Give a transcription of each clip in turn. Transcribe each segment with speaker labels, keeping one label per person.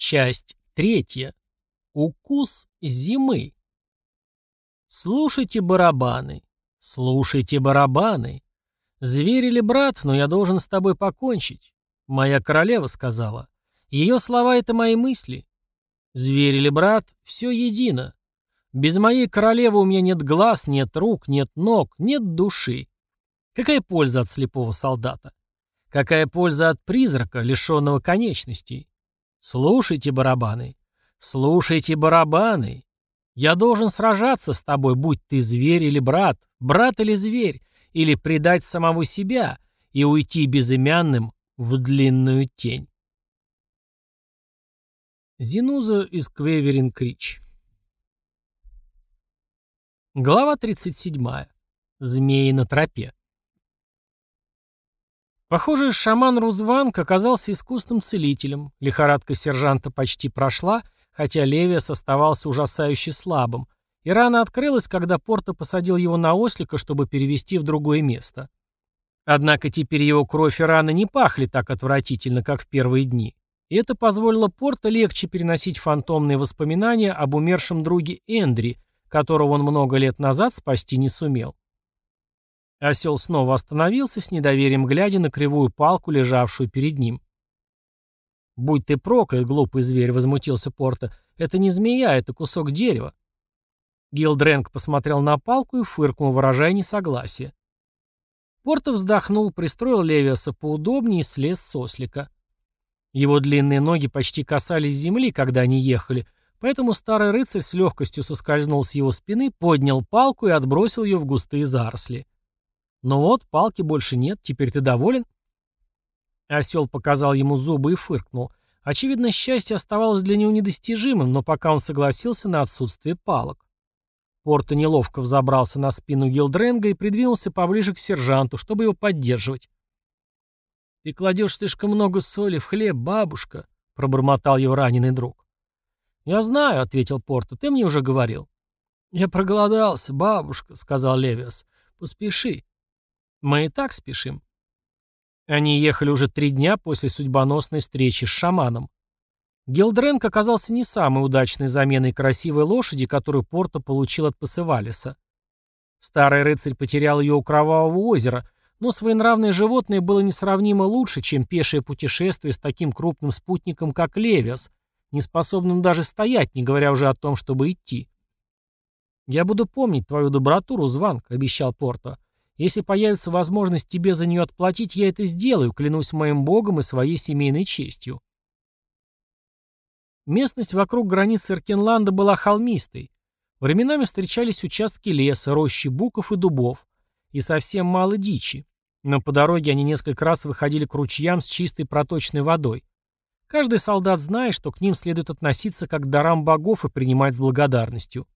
Speaker 1: Часть третья. Укус зимы. Слушайте барабаны, слушайте барабаны. Зверь или брат, но я должен с тобой покончить. Моя королева сказала. Ее слова — это мои мысли. Зверь или брат — все едино. Без моей королевы у меня нет глаз, нет рук, нет ног, нет души. Какая польза от слепого солдата? Какая польза от призрака, лишенного конечностей? Слушайте, барабаны, слушайте, барабаны. Я должен сражаться с тобой, будь ты зверь или брат, брат или зверь, или предать самого себя и уйти безымянным в длинную тень. Зинуза из Квеверин Крич Глава 37. Змеи на тропе. Похоже, шаман Рузванг оказался искусным целителем. Лихорадка сержанта почти прошла, хотя Левиас оставался ужасающе слабым, и рана открылась, когда Порто посадил его на ослика, чтобы перевести в другое место. Однако теперь его кровь и раны не пахли так отвратительно, как в первые дни, и это позволило Порто легче переносить фантомные воспоминания об умершем друге Эндри, которого он много лет назад спасти не сумел. Осел снова остановился, с недоверием глядя на кривую палку, лежавшую перед ним. «Будь ты проклят, глупый зверь!» — возмутился Порта. «Это не змея, это кусок дерева». Гилдренг посмотрел на палку и фыркнул, выражая несогласие. Порта вздохнул, пристроил Левиаса поудобнее и слез с ослика. Его длинные ноги почти касались земли, когда они ехали, поэтому старый рыцарь с легкостью соскользнул с его спины, поднял палку и отбросил ее в густые заросли. «Ну вот, палки больше нет, теперь ты доволен?» Осел показал ему зубы и фыркнул. Очевидно, счастье оставалось для него недостижимым, но пока он согласился на отсутствие палок. Порто неловко взобрался на спину Гилдренга и придвинулся поближе к сержанту, чтобы его поддерживать. «Ты кладешь слишком много соли в хлеб, бабушка», — пробормотал его раненый друг. «Я знаю», — ответил Порто, — «ты мне уже говорил». «Я проголодался, бабушка», — сказал Левиас. «Поспеши». Мы и так спешим. Они ехали уже три дня после судьбоносной встречи с шаманом. Гилдренк оказался не самой удачной заменой красивой лошади, которую Порто получил от Пасывалиса. Старый рыцарь потерял ее у Кровавого озера, но своенравное животное было несравнимо лучше, чем пешее путешествие с таким крупным спутником, как Левиас, неспособным даже стоять, не говоря уже о том, чтобы идти. «Я буду помнить твою доброту, Рузванг», — обещал Порто. Если появится возможность тебе за нее отплатить, я это сделаю, клянусь моим богом и своей семейной честью. Местность вокруг границы Эркенланда была холмистой. Временами встречались участки леса, рощи буков и дубов. И совсем мало дичи. Но по дороге они несколько раз выходили к ручьям с чистой проточной водой. Каждый солдат знает, что к ним следует относиться как к дарам богов и принимать с благодарностью.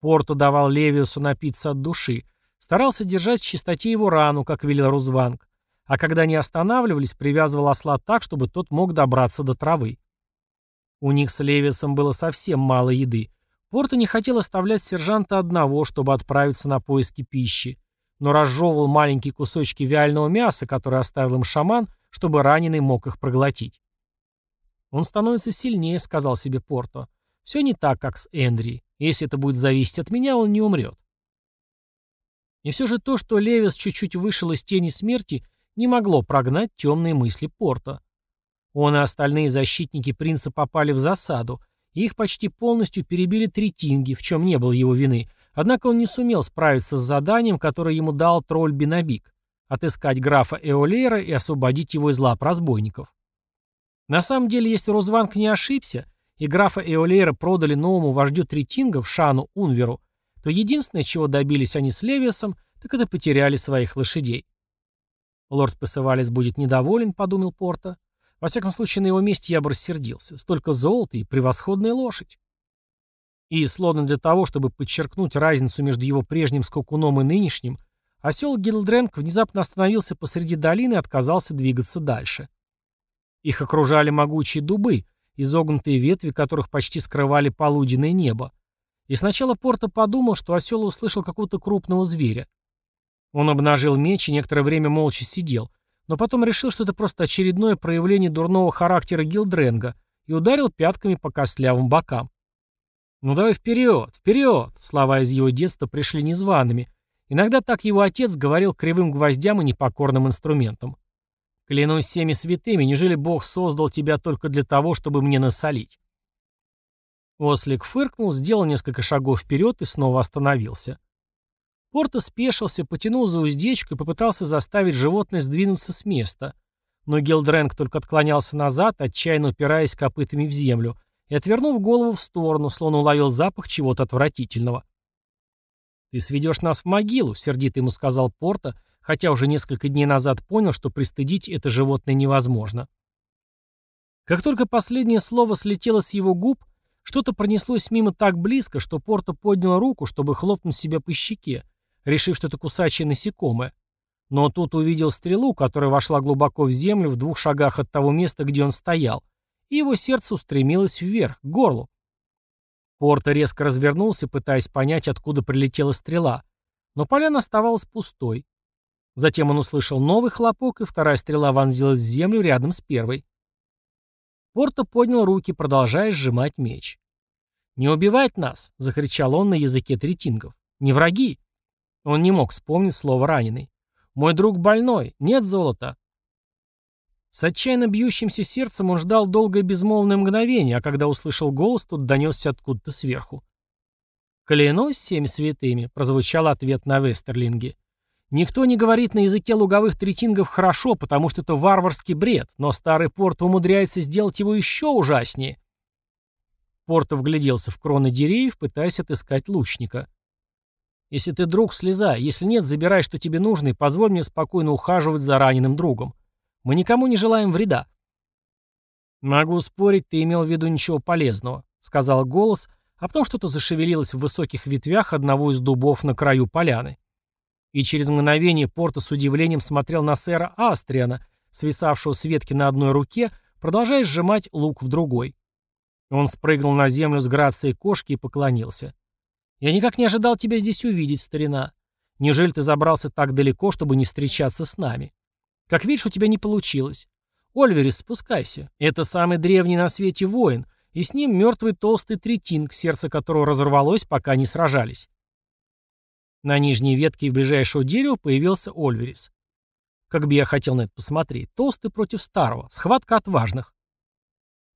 Speaker 1: Порту давал Левиусу напиться от души, Старался держать в чистоте его рану, как велел Рузванг, а когда они останавливались, привязывал осла так, чтобы тот мог добраться до травы. У них с Левисом было совсем мало еды. Порто не хотел оставлять сержанта одного, чтобы отправиться на поиски пищи, но разжевывал маленькие кусочки вяленого мяса, которые оставил им шаман, чтобы раненый мог их проглотить. «Он становится сильнее», — сказал себе Порто. «Все не так, как с Эндри. Если это будет зависеть от меня, он не умрет». И все же то, что Левис чуть-чуть вышел из тени смерти, не могло прогнать темные мысли Порта. Он и остальные защитники принца попали в засаду, и их почти полностью перебили третинги, в чем не было его вины, однако он не сумел справиться с заданием, которое ему дал тролль Бенабик — отыскать графа Эолейра и освободить его из лап разбойников. На самом деле, если Розванг не ошибся, и графа Эолейра продали новому вождю третингов, Шану Унверу, то единственное, чего добились они с Левиасом, так это потеряли своих лошадей. Лорд Пасывалис будет недоволен, подумал Порта. Во всяком случае, на его месте я бы рассердился. Столько золота и превосходная лошадь. И, словно для того, чтобы подчеркнуть разницу между его прежним скакуном и нынешним, осел Гилдренк внезапно остановился посреди долины и отказался двигаться дальше. Их окружали могучие дубы, изогнутые ветви которых почти скрывали полуденное небо. И сначала Порто подумал, что осел услышал какого-то крупного зверя. Он обнажил меч и некоторое время молча сидел, но потом решил, что это просто очередное проявление дурного характера Гилдренга, и ударил пятками по костлявым бокам. «Ну давай вперед, вперед!» Слова из его детства пришли незваными. Иногда так его отец говорил кривым гвоздям и непокорным инструментам. «Клянусь всеми святыми, неужели Бог создал тебя только для того, чтобы мне насолить?» Ослик фыркнул, сделал несколько шагов вперед и снова остановился. Порто спешился, потянул за уздечку и попытался заставить животное сдвинуться с места. Но Гилдрэнг только отклонялся назад, отчаянно упираясь копытами в землю, и, отвернув голову в сторону, словно уловил запах чего-то отвратительного. «Ты сведешь нас в могилу», — сердито ему сказал Порто, хотя уже несколько дней назад понял, что пристыдить это животное невозможно. Как только последнее слово слетело с его губ, что-то пронеслось мимо так близко, что Порто поднял руку, чтобы хлопнуть себя по щеке, решив, что это кусачее насекомое. Но тут увидел стрелу, которая вошла глубоко в землю в двух шагах от того места, где он стоял, и его сердце устремилось вверх, к горлу. Порто резко развернулся, пытаясь понять, откуда прилетела стрела, но поляна оставалась пустой. Затем он услышал новый хлопок, и вторая стрела вонзилась в землю рядом с первой. Порто поднял руки, продолжая сжимать меч. «Не убивать нас!» — закричал он на языке третингов. «Не враги!» Он не мог вспомнить слово «раненый». «Мой друг больной! Нет золота!» С отчаянно бьющимся сердцем он ждал долгое безмолвное мгновение, а когда услышал голос, тут донесся откуда-то сверху. «Клянусь всеми святыми», — прозвучал ответ на Вестерлинге. Никто не говорит на языке луговых третингов хорошо, потому что это варварский бред, но старый Порт умудряется сделать его еще ужаснее. Порто вгляделся в кроны деревьев, пытаясь отыскать лучника. «Если ты друг, слезай. Если нет, забирай, что тебе нужно, и позволь мне спокойно ухаживать за раненым другом. Мы никому не желаем вреда». «Могу спорить, ты имел в виду ничего полезного», — сказал голос, а потом что-то зашевелилось в высоких ветвях одного из дубов на краю поляны и через мгновение Порто с удивлением смотрел на сэра Астриана, свисавшего с ветки на одной руке, продолжая сжимать лук в другой. Он спрыгнул на землю с грацией кошки и поклонился. «Я никак не ожидал тебя здесь увидеть, старина. Неужели ты забрался так далеко, чтобы не встречаться с нами? Как видишь, у тебя не получилось. Ольверис, спускайся. Это самый древний на свете воин, и с ним мертвый толстый третинг, сердце которого разорвалось, пока не сражались. На нижней ветке ближайшего дерева появился Ольверис. Как бы я хотел на это посмотреть. Толстый против старого. Схватка отважных.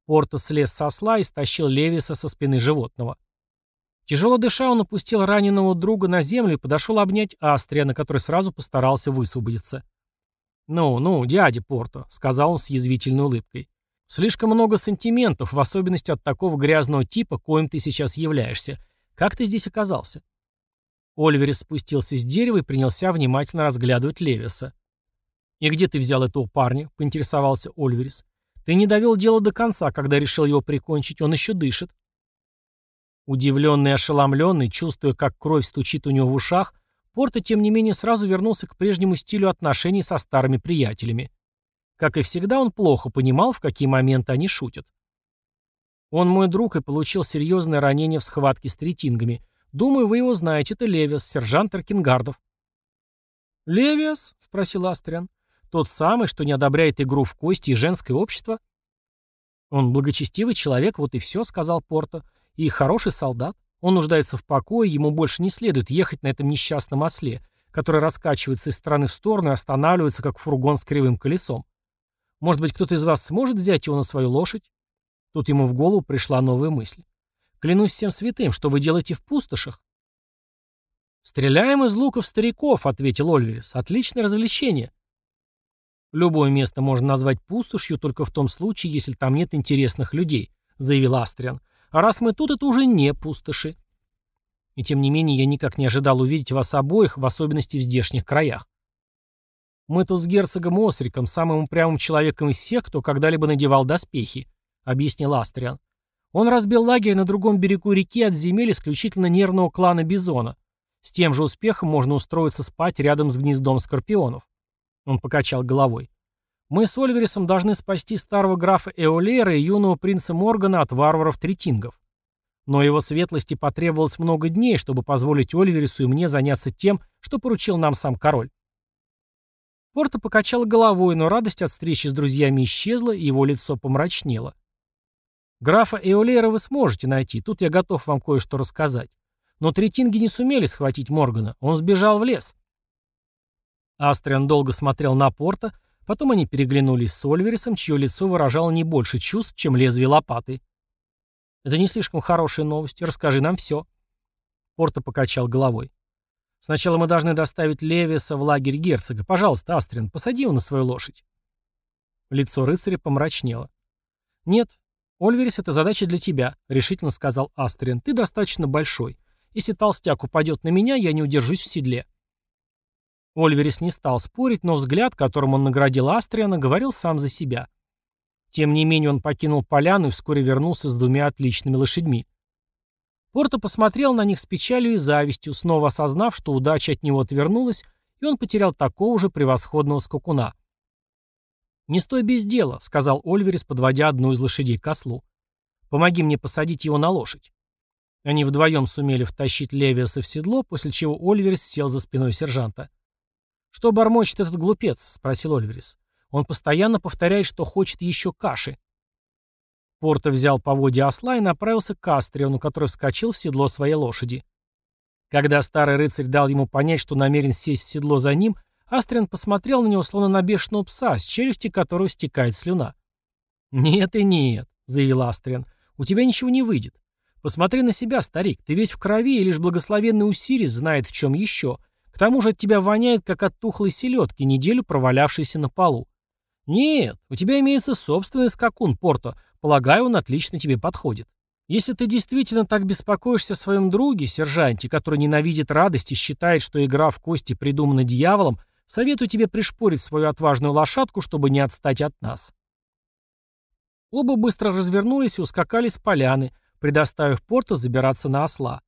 Speaker 1: Порто слез со осла и стащил Левиса со спины животного. Тяжело дыша, он опустил раненого друга на землю и подошел обнять Астрия, на который сразу постарался высвободиться. «Ну, ну, дядя Порто», — сказал он с язвительной улыбкой. «Слишком много сантиментов, в особенности от такого грязного типа, коим ты сейчас являешься. Как ты здесь оказался?» Ольверис спустился с дерева и принялся внимательно разглядывать Левиса. «И где ты взял этого парня?» — поинтересовался Ольверис. «Ты не довел дело до конца, когда решил его прикончить. Он еще дышит». Удивленный и ошеломленный, чувствуя, как кровь стучит у него в ушах, Порто, тем не менее, сразу вернулся к прежнему стилю отношений со старыми приятелями. Как и всегда, он плохо понимал, в какие моменты они шутят. Он мой друг и получил серьезное ранение в схватке с третингами, Думаю, вы его знаете. Это Левиас, сержант Аркингардов». «Левиас?» — спросил Астриан. «Тот самый, что не одобряет игру в кости и женское общество?» «Он благочестивый человек, вот и все», — сказал Порто. «И хороший солдат. Он нуждается в покое, ему больше не следует ехать на этом несчастном осле, который раскачивается из стороны в сторону и останавливается, как фургон с кривым колесом. Может быть, кто-то из вас сможет взять его на свою лошадь?» Тут ему в голову пришла новая мысль. Клянусь всем святым, что вы делаете в пустошах?» «Стреляем из луков стариков», — ответил Ольверис. «Отличное развлечение». «Любое место можно назвать пустошью только в том случае, если там нет интересных людей», — заявил Астриан. «А раз мы тут, это уже не пустоши». И тем не менее я никак не ожидал увидеть вас обоих, в особенности в здешних краях. «Мы тут с герцогом Осриком, самым упрямым человеком из всех, кто когда-либо надевал доспехи», — объяснил Астриан. Он разбил лагерь на другом берегу реки от земель исключительно нервного клана Бизона. С тем же успехом можно устроиться спать рядом с гнездом скорпионов. Он покачал головой. Мы с Ольверисом должны спасти старого графа Эолера и юного принца Моргана от варваров-третингов. Но его светлости потребовалось много дней, чтобы позволить Ольверису и мне заняться тем, что поручил нам сам король. Порто покачал головой, но радость от встречи с друзьями исчезла, и его лицо помрачнело. Графа Эолера вы сможете найти, тут я готов вам кое-что рассказать. Но третинги не сумели схватить Моргана, он сбежал в лес. Астриан долго смотрел на Порта, потом они переглянулись с Ольверисом, чье лицо выражало не больше чувств, чем лезвие лопаты. «Это не слишком хорошая новость, расскажи нам все». Порта покачал головой. «Сначала мы должны доставить Левиса в лагерь герцога. Пожалуйста, Астриан, посади его на свою лошадь». Лицо рыцаря помрачнело. «Нет, Ольверис, это задача для тебя», — решительно сказал Астриан. «Ты достаточно большой. Если толстяк упадет на меня, я не удержусь в седле». Ольверис не стал спорить, но взгляд, которым он наградил Астриана, говорил сам за себя. Тем не менее он покинул поляну и вскоре вернулся с двумя отличными лошадьми. Порто посмотрел на них с печалью и завистью, снова осознав, что удача от него отвернулась, и он потерял такого же превосходного скакуна. «Не стой без дела», — сказал Ольверис, подводя одну из лошадей к ослу. «Помоги мне посадить его на лошадь». Они вдвоем сумели втащить Левиаса в седло, после чего Ольверис сел за спиной сержанта. «Что бормочет этот глупец?» — спросил Ольверис. «Он постоянно повторяет, что хочет еще каши». Порто взял поводья осла и направился к Астриону, который вскочил в седло своей лошади. Когда старый рыцарь дал ему понять, что намерен сесть в седло за ним, Астриан посмотрел на него, словно на бешеного пса, с челюсти которого стекает слюна. «Нет и нет», — заявил Астриан, — «у тебя ничего не выйдет. Посмотри на себя, старик, ты весь в крови, и лишь благословенный Усирис знает в чем еще. К тому же от тебя воняет, как от тухлой селедки, неделю провалявшейся на полу. Нет, у тебя имеется собственный скакун, Порто. Полагаю, он отлично тебе подходит. Если ты действительно так беспокоишься о своем друге, сержанте, который ненавидит радость и считает, что игра в кости придумана дьяволом, советую тебе пришпорить свою отважную лошадку, чтобы не отстать от нас. Оба быстро развернулись и ускакали с поляны, предоставив Порто забираться на осла.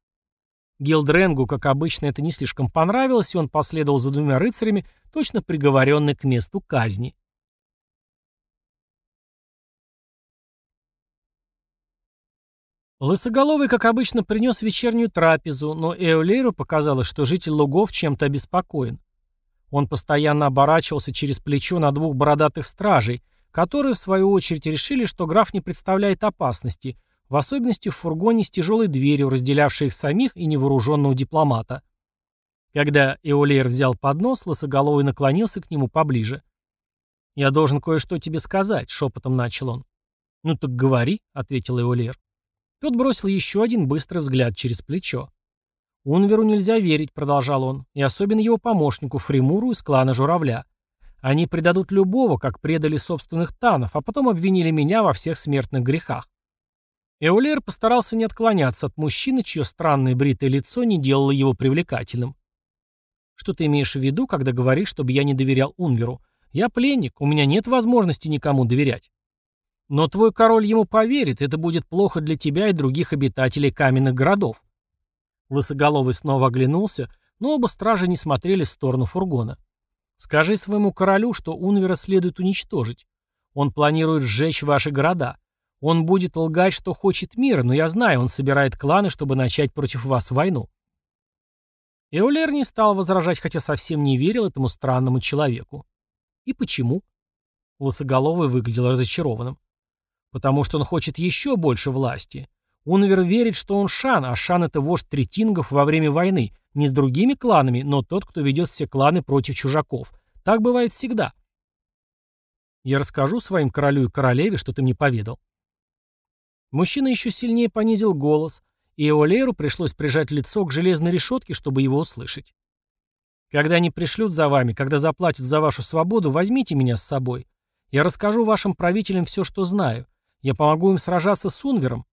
Speaker 1: Гилдренгу, как обычно, это не слишком понравилось, и он последовал за двумя рыцарями, точно приговоренный к месту казни. Лысоголовый, как обычно, принес вечернюю трапезу, но Эолейру показалось, что житель лугов чем-то обеспокоен. Он постоянно оборачивался через плечо на двух бородатых стражей, которые, в свою очередь, решили, что граф не представляет опасности, в особенности в фургоне с тяжелой дверью, разделявшей их самих и невооруженного дипломата. Когда Эолейр взял поднос, Лысоголовый наклонился к нему поближе. «Я должен кое-что тебе сказать», — шепотом начал он. «Ну так говори», — ответил Эолейр. Тот бросил еще один быстрый взгляд через плечо. «Унверу нельзя верить», — продолжал он, — «и особенно его помощнику Фримуру из клана Журавля. Они предадут любого, как предали собственных танов, а потом обвинили меня во всех смертных грехах. Эулер постарался не отклоняться от мужчины, чье странное бритое лицо не делало его привлекательным. «Что ты имеешь в виду, когда говоришь, чтобы я не доверял Унверу? Я пленник, у меня нет возможности никому доверять». «Но твой король ему поверит, это будет плохо для тебя и других обитателей каменных городов». Лысоголовый снова оглянулся, но оба стражи не смотрели в сторону фургона. «Скажи своему королю, что Унвера следует уничтожить. Он планирует сжечь ваши города. Он будет лгать, что хочет мира, но я знаю, он собирает кланы, чтобы начать против вас войну. Эолер не стал возражать, хотя совсем не верил этому странному человеку. И почему? Лысоголовый выглядел разочарованным. Потому что он хочет еще больше власти. Унвер верит, что он Шан, а Шан — это вождь третингов во время войны. Не с другими кланами, но тот, кто ведет все кланы против чужаков. Так бывает всегда. Я расскажу своим королю и королеве, что ты мне поведал. Мужчина еще сильнее понизил голос, и Эолеру пришлось прижать лицо к железной решетке, чтобы его услышать. «Когда они пришлют за вами, когда заплатят за вашу свободу, возьмите меня с собой. Я расскажу вашим правителям все, что знаю. Я помогу им сражаться с Унвером».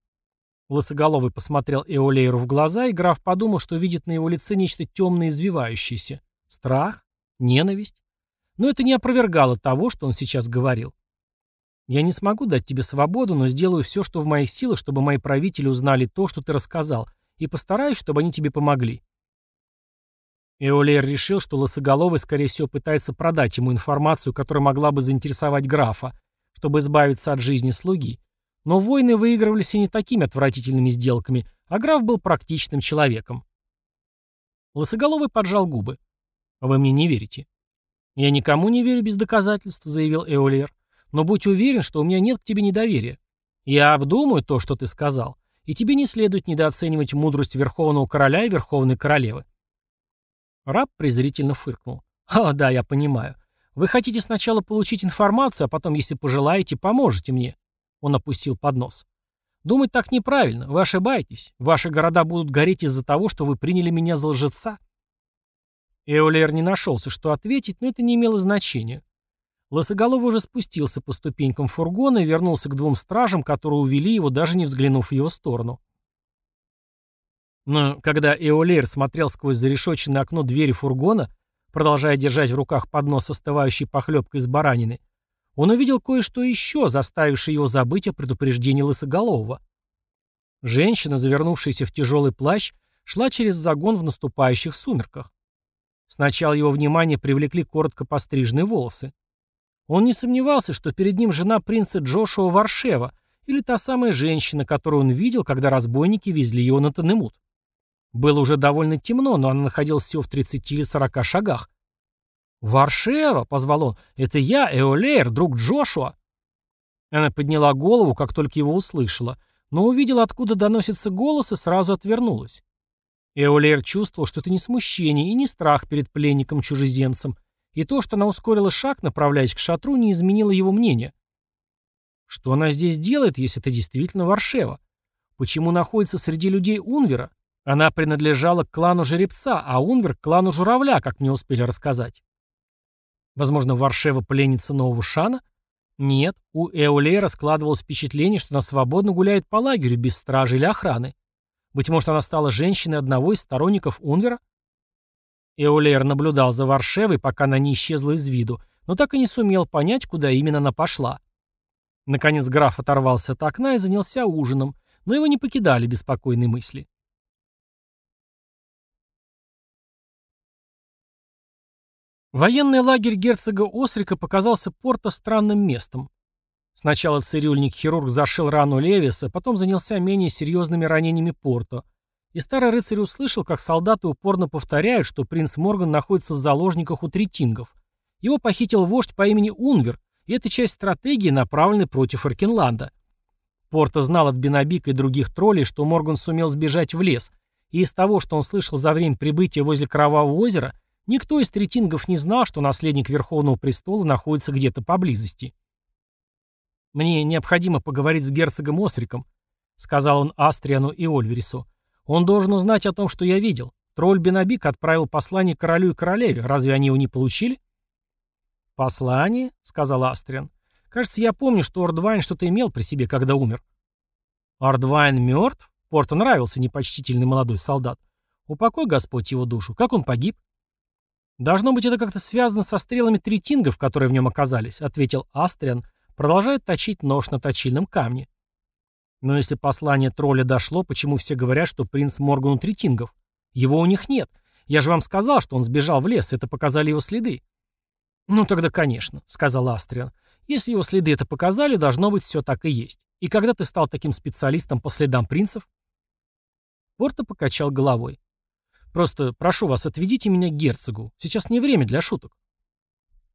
Speaker 1: Лысоголовый посмотрел Эолейру в глаза, и граф подумал, что видит на его лице нечто темное извивающееся. Страх? Ненависть? Но это не опровергало того, что он сейчас говорил. Я не смогу дать тебе свободу, но сделаю все, что в моих силах, чтобы мои правители узнали то, что ты рассказал, и постараюсь, чтобы они тебе помогли». Эолер решил, что Лосоголовый, скорее всего, пытается продать ему информацию, которая могла бы заинтересовать графа, чтобы избавиться от жизни слуги. Но войны выигрывались и не такими отвратительными сделками, а граф был практичным человеком. Лысоголовый поджал губы. «Вы мне не верите». «Я никому не верю без доказательств», — заявил Эолер. Но будь уверен, что у меня нет к тебе недоверия. Я обдумаю то, что ты сказал, и тебе не следует недооценивать мудрость Верховного Короля и Верховной Королевы. Раб презрительно фыркнул. «О, да, я понимаю. Вы хотите сначала получить информацию, а потом, если пожелаете, поможете мне». Он опустил поднос. «Думать так неправильно. Вы ошибаетесь. Ваши города будут гореть из-за того, что вы приняли меня за лжеца». Эолер не нашелся, что ответить, но это не имело значения. Лысоголовый уже спустился по ступенькам фургона и вернулся к двум стражам, которые увели его, даже не взглянув в его сторону. Но когда Эолер смотрел сквозь зарешоченное окно двери фургона, продолжая держать в руках поднос с остывающей похлебкой из баранины, он увидел кое-что еще, заставившее его забыть о предупреждении Лысоголового. Женщина, завернувшаяся в тяжелый плащ, шла через загон в наступающих сумерках. Сначала его внимание привлекли коротко постриженные волосы. Он не сомневался, что перед ним жена принца Джошуа Варшева или та самая женщина, которую он видел, когда разбойники везли его на Танемут. Было уже довольно темно, но она находилась всего в 30 или 40 шагах. «Варшева!» — позвал он. «Это я, Эолейр, друг Джошуа!» Она подняла голову, как только его услышала, но увидела, откуда доносится голос, и сразу отвернулась. Эолейр чувствовал, что это не смущение и не страх перед пленником-чужеземцем, и то, что она ускорила шаг, направляясь к шатру, не изменило его мнения. Что она здесь делает, если это действительно Варшева? Почему находится среди людей Унвера? Она принадлежала к клану жеребца, а Унвер — к клану журавля, как мне успели рассказать. Возможно, Варшева пленница нового шана? Нет, у Эолейра складывалось впечатление, что она свободно гуляет по лагерю без стражи или охраны. Быть может, она стала женщиной одного из сторонников Унвера? Эолейр наблюдал за Варшевой, пока она не исчезла из виду, но так и не сумел понять, куда именно она пошла. Наконец граф оторвался от окна и занялся ужином, но его не покидали беспокойные мысли. Военный лагерь герцога Осрика показался Порто странным местом. Сначала цирюльник-хирург зашил рану Левиса, потом занялся менее серьезными ранениями Порто. И старый рыцарь услышал, как солдаты упорно повторяют, что принц Морган находится в заложниках у третингов. Его похитил вождь по имени Унвер, и это часть стратегии, направленной против Аркенланда. Порто знал от Бенобика и других троллей, что Морган сумел сбежать в лес, и из того, что он слышал за время прибытия возле Кровавого озера, Никто из третингов не знал, что наследник Верховного престола находится где-то поблизости. «Мне необходимо поговорить с герцогом Осриком», — сказал он Астриану и Ольверису. «Он должен узнать о том, что я видел. Тролль Бенобик отправил послание королю и королеве. Разве они его не получили?» «Послание?» — сказал Астриан. «Кажется, я помню, что Ордвайн что-то имел при себе, когда умер». «Ордвайн мертв?» Порту нравился непочтительный молодой солдат. «Упокой Господь его душу. Как он погиб?» «Должно быть, это как-то связано со стрелами третингов, которые в нем оказались», — ответил Астриан, продолжая точить нож на точильном камне. «Но если послание тролля дошло, почему все говорят, что принц Морган у третингов? Его у них нет. Я же вам сказал, что он сбежал в лес, это показали его следы». «Ну тогда, конечно», — сказал Астриан. «Если его следы это показали, должно быть, все так и есть. И когда ты стал таким специалистом по следам принцев?» Порто покачал головой. Просто прошу вас, отведите меня к герцогу. Сейчас не время для шуток».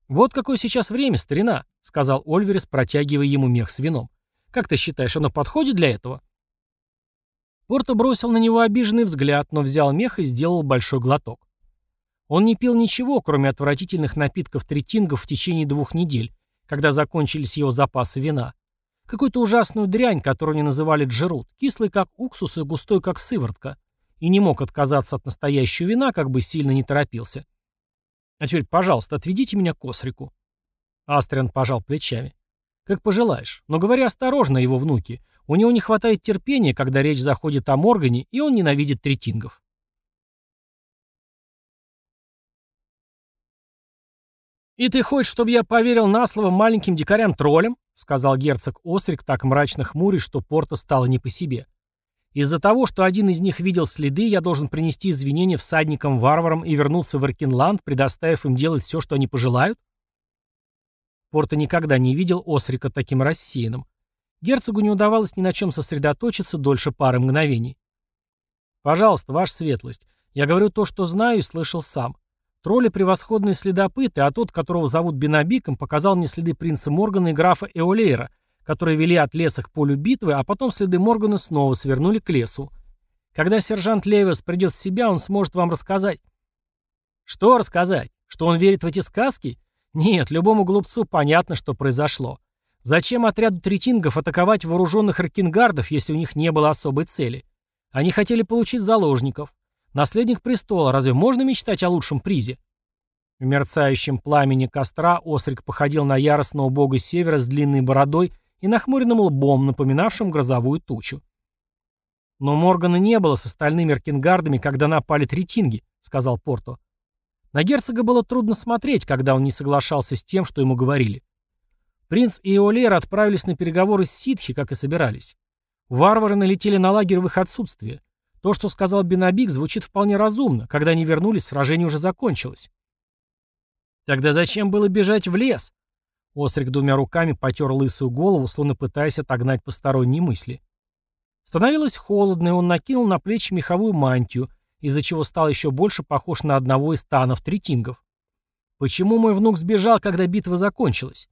Speaker 1: «Вот какое сейчас время, старина», — сказал Ольверес, протягивая ему мех с вином. «Как ты считаешь, оно подходит для этого?» Порто бросил на него обиженный взгляд, но взял мех и сделал большой глоток. Он не пил ничего, кроме отвратительных напитков третингов в течение двух недель, когда закончились его запасы вина. Какую-то ужасную дрянь, которую они называли джерут, кислый как уксус и густой как сыворотка и не мог отказаться от настоящего вина, как бы сильно не торопился. А теперь, пожалуйста, отведите меня к Осрику. Астриан пожал плечами. Как пожелаешь, но говори осторожно его внуке. У него не хватает терпения, когда речь заходит о Моргане, и он ненавидит третингов. «И ты хочешь, чтобы я поверил на слово маленьким дикарям-троллям?» — сказал герцог Осрик так мрачно хмурясь, что Порто стало не по себе. Из-за того, что один из них видел следы, я должен принести извинения всадникам-варварам и вернуться в Аркинланд, предоставив им делать все, что они пожелают? Порто никогда не видел Осрика таким рассеянным. Герцогу не удавалось ни на чем сосредоточиться дольше пары мгновений. «Пожалуйста, ваша светлость, я говорю то, что знаю и слышал сам. Тролли — превосходные следопыты, а тот, которого зовут Бенобиком, показал мне следы принца Моргана и графа Эолейра, которые вели от леса к полю битвы, а потом следы Моргана снова свернули к лесу. Когда сержант Левиус придет в себя, он сможет вам рассказать. Что рассказать? Что он верит в эти сказки? Нет, любому глупцу понятно, что произошло. Зачем отряду третингов атаковать вооруженных ракингардов, если у них не было особой цели? Они хотели получить заложников. Наследник престола, разве можно мечтать о лучшем призе? В мерцающем пламени костра Осрик походил на яростного бога севера с длинной бородой и нахмуренным лбом, напоминавшим грозовую тучу. «Но Моргана не было с остальными аркингардами, когда напали третинги», — сказал Порто. На герцога было трудно смотреть, когда он не соглашался с тем, что ему говорили. Принц и Эолер отправились на переговоры с ситхи, как и собирались. Варвары налетели на лагерь в их отсутствие. То, что сказал Бенабик, звучит вполне разумно. Когда они вернулись, сражение уже закончилось. Тогда зачем было бежать в лес? Острик двумя руками потер лысую голову, словно пытаясь отогнать посторонние мысли. Становилось холодно, и он накинул на плечи меховую мантию, из-за чего стал еще больше похож на одного из танов третингов. Почему мой внук сбежал, когда битва закончилась?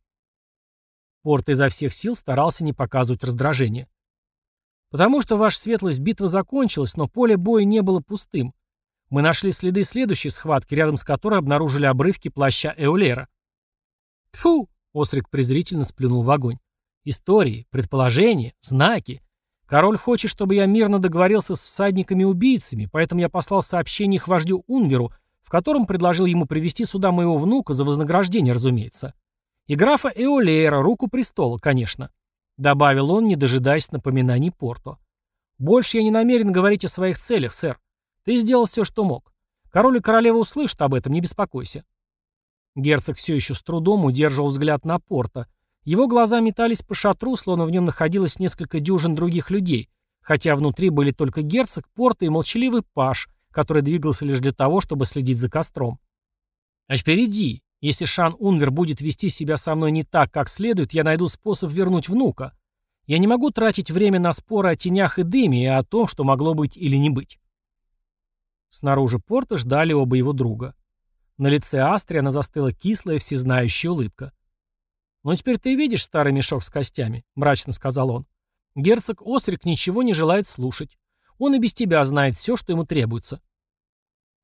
Speaker 1: Порт изо всех сил старался не показывать раздражения. «Потому что, ваша светлость, битва закончилась, но поле боя не было пустым. Мы нашли следы следующей схватки, рядом с которой обнаружили обрывки плаща Эолера». «Тьфу!» — Острик презрительно сплюнул в огонь. «Истории, предположения, знаки. Король хочет, чтобы я мирно договорился с всадниками-убийцами, поэтому я послал сообщение их вождю Унверу, в котором предложил ему привести сюда моего внука за вознаграждение, разумеется. И графа Эолейра, руку престола, конечно. Добавил он, не дожидаясь напоминаний Порто. Больше я не намерен говорить о своих целях, сэр. Ты сделал все, что мог. Король и королева услышат об этом, не беспокойся. Герцог все еще с трудом удерживал взгляд на Порто, его глаза метались по шатру, словно в нем находилось несколько дюжин других людей, хотя внутри были только герцог, порта и молчаливый паш, который двигался лишь для того, чтобы следить за костром. А впереди, если Шан Унвер будет вести себя со мной не так, как следует, я найду способ вернуть внука. Я не могу тратить время на споры о тенях и дыме и о том, что могло быть или не быть. Снаружи порта ждали оба его друга. На лице Астриана застыла кислая всезнающая улыбка. «Ну теперь ты видишь старый мешок с костями», — мрачно сказал он. «Герцог Осрик ничего не желает слушать. Он и без тебя знает все, что ему требуется».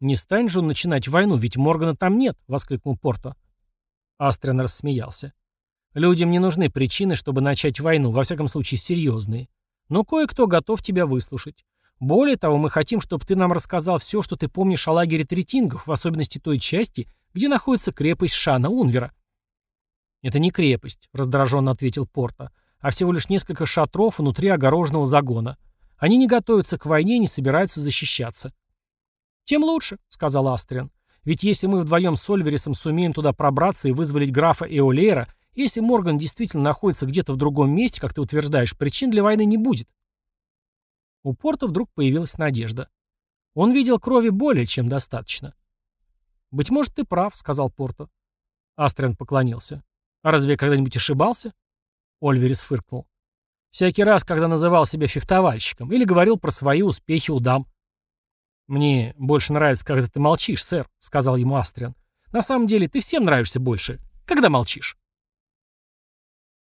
Speaker 1: «Не стань же он начинать войну, ведь Моргана там нет», — воскликнул Порто. Астрен рассмеялся. «Людям не нужны причины, чтобы начать войну, во всяком случае серьезные. Но кое-кто готов тебя выслушать. Более того, мы хотим, чтобы ты нам рассказал все, что ты помнишь о лагере Третингов, в особенности той части, где находится крепость Шана Унвера. «Это не крепость», — раздраженно ответил Порта, «а всего лишь несколько шатров внутри огороженного загона. Они не готовятся к войне и не собираются защищаться». «Тем лучше», — сказал Астриан. «Ведь если мы вдвоем с Ольверисом сумеем туда пробраться и вызволить графа Эолейра, если Морган действительно находится где-то в другом месте, как ты утверждаешь, причин для войны не будет». У Порта вдруг появилась надежда. Он видел крови более чем достаточно. «Быть может, ты прав», — сказал Порто. Астриан поклонился. А разве я когда-нибудь ошибался? Ольверис фыркнул. Всякий раз, когда называл себя фехтовальщиком или говорил про свои успехи у дам. «Мне больше нравится, когда ты молчишь, сэр», — сказал ему Астриан. «На самом деле ты всем нравишься больше, когда молчишь».